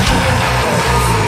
Música